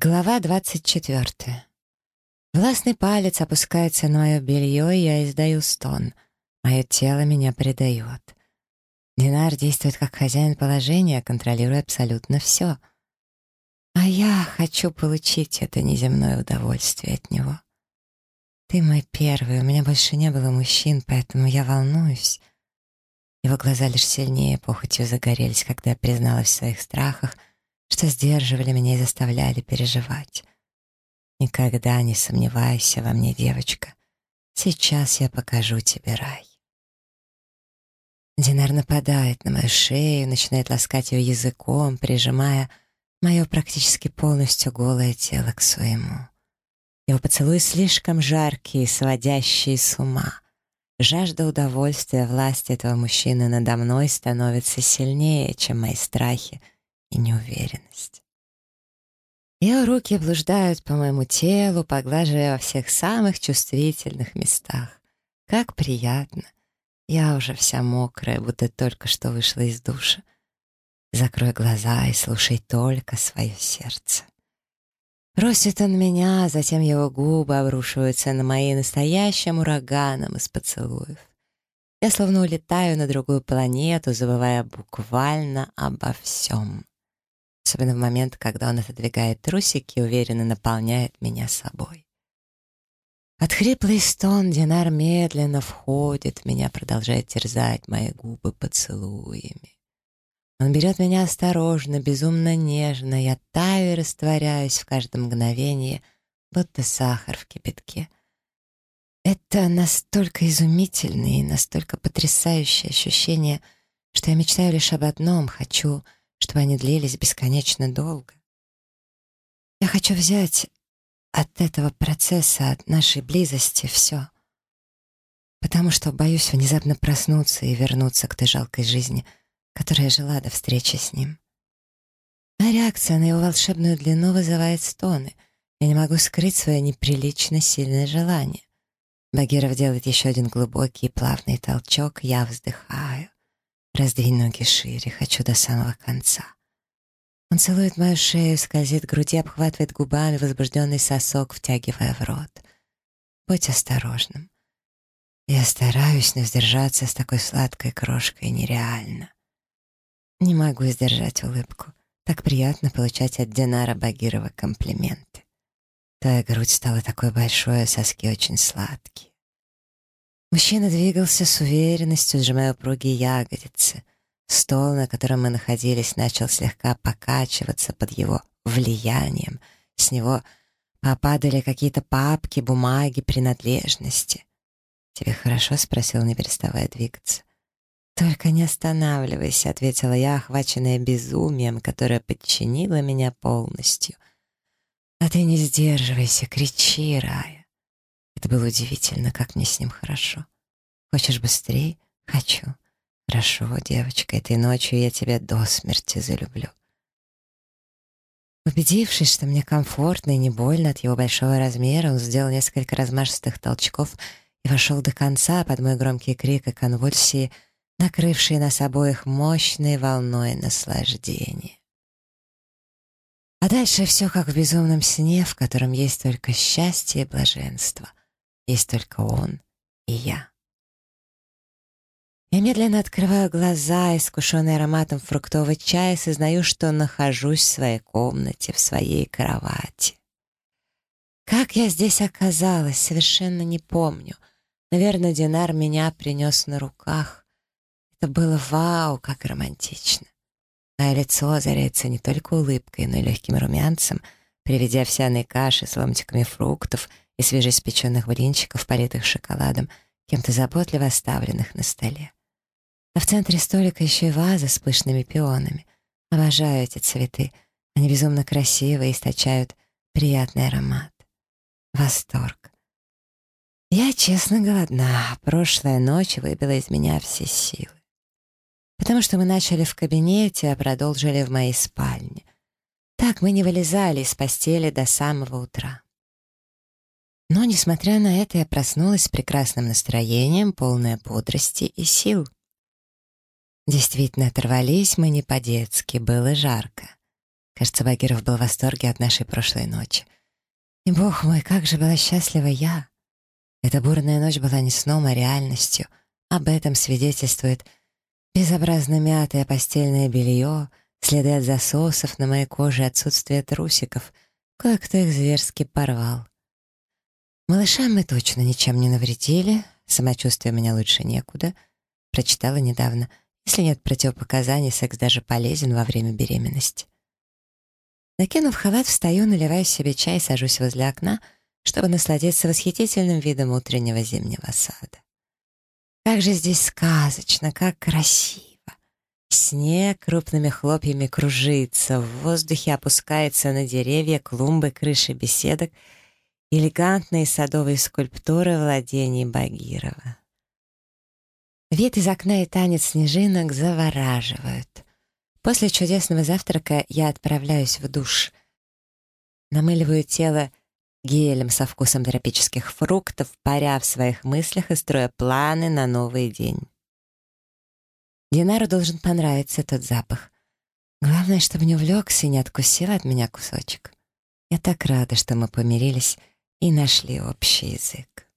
Глава 24. Властный палец опускается на мое белье, и я издаю стон. Мое тело меня предает. Динар действует как хозяин положения, контролируя абсолютно все. А я хочу получить это неземное удовольствие от него. Ты мой первый, у меня больше не было мужчин, поэтому я волнуюсь. Его глаза лишь сильнее похотью загорелись, когда я призналась в своих страхах — что сдерживали меня и заставляли переживать. Никогда не сомневайся во мне, девочка. Сейчас я покажу тебе рай. Динар нападает на мою шею, начинает ласкать ее языком, прижимая мое практически полностью голое тело к своему. Его поцелуи слишком жаркие, сводящие с ума. Жажда удовольствия власти этого мужчины надо мной становится сильнее, чем мои страхи — и неуверенность. Ее руки блуждают по моему телу, поглаживая во всех самых чувствительных местах. Как приятно. Я уже вся мокрая, будто только что вышла из душа. Закрой глаза и слушай только свое сердце. Просит он меня, затем его губы обрушиваются на мои настоящим ураганом из поцелуев. Я словно улетаю на другую планету, забывая буквально обо всем особенно в момент, когда он отодвигает трусики и уверенно наполняет меня собой. От хриплый стон Динар медленно входит в меня, продолжает терзать мои губы поцелуями. Он берет меня осторожно, безумно нежно, я таю и растворяюсь в каждом мгновении, будто сахар в кипятке. Это настолько изумительное и настолько потрясающее ощущение, что я мечтаю лишь об одном — хочу — чтобы они длились бесконечно долго. Я хочу взять от этого процесса, от нашей близости все, потому что боюсь внезапно проснуться и вернуться к той жалкой жизни, которая жила до встречи с ним. А реакция на его волшебную длину вызывает стоны. Я не могу скрыть свое неприлично сильное желание. Багиров делает еще один глубокий и плавный толчок, я вздыхаю. Раздвинь ноги шире, хочу до самого конца. Он целует мою шею, скользит к груди, обхватывает губами возбужденный сосок, втягивая в рот. Будь осторожным. Я стараюсь, но сдержаться с такой сладкой крошкой нереально. Не могу сдержать улыбку. Так приятно получать от Динара Багирова комплименты. Твоя грудь стала такой большой, а соски очень сладкие. Мужчина двигался с уверенностью, сжимая упругие ягодицы. Стол, на котором мы находились, начал слегка покачиваться под его влиянием. С него попадали какие-то папки, бумаги, принадлежности. «Тебе хорошо?» — спросил, не переставая двигаться. «Только не останавливайся», — ответила я, охваченная безумием, которое подчинило меня полностью. «А ты не сдерживайся, кричи, Рая». Это было удивительно, как мне с ним хорошо. Хочешь быстрее? Хочу. Хорошо, девочка, этой ночью я тебя до смерти залюблю. Убедившись, что мне комфортно и не больно от его большого размера, он сделал несколько размашистых толчков и вошел до конца под мой громкий крик и конвульсии, накрывшие нас обоих мощной волной наслаждения. А дальше все как в безумном сне, в котором есть только счастье и блаженство. Есть только он и я. Я медленно открываю глаза, искушенный ароматом фруктового чая, сознаю, что нахожусь в своей комнате, в своей кровати. Как я здесь оказалась, совершенно не помню. Наверное, Динар меня принес на руках. Это было вау, как романтично. Мое лицо озаряется не только улыбкой, но и легким румянцем, приведя овсяной каши с ломтиками фруктов — и свежеиспеченных блинчиков, политых шоколадом, кем-то заботливо оставленных на столе. А в центре столика еще и ваза с пышными пионами. Обожаю эти цветы. Они безумно красивые и источают приятный аромат. Восторг. Я честно голодна. Прошлая ночь выбила из меня все силы. Потому что мы начали в кабинете, а продолжили в моей спальне. Так мы не вылезали из постели до самого утра. Но, несмотря на это, я проснулась с прекрасным настроением, полная бодрости и сил. Действительно, оторвались мы не по-детски, было жарко. Кажется, Багиров был в восторге от нашей прошлой ночи. И, бог мой, как же была счастлива я! Эта бурная ночь была не сном, а реальностью. Об этом свидетельствует безобразно мятое постельное белье, следы от засосов на моей коже отсутствие трусиков. Кое-кто их зверски порвал. Малышам мы точно ничем не навредили, самочувствие у меня лучше некуда. Прочитала недавно. Если нет противопоказаний, секс даже полезен во время беременности. Накинув халат, встаю, наливаю себе чай, сажусь возле окна, чтобы насладиться восхитительным видом утреннего зимнего сада. Как же здесь сказочно, как красиво! Снег крупными хлопьями кружится, в воздухе опускается на деревья, клумбы, крыши беседок — элегантные садовые скульптуры владений Багирова. Вид из окна и танец снежинок завораживают. После чудесного завтрака я отправляюсь в душ. Намыливаю тело гелем со вкусом тропических фруктов, паря в своих мыслях и строя планы на новый день. Динару должен понравиться этот запах. Главное, чтобы не увлекся и не откусил от меня кусочек. Я так рада, что мы помирились и нашли общий язык.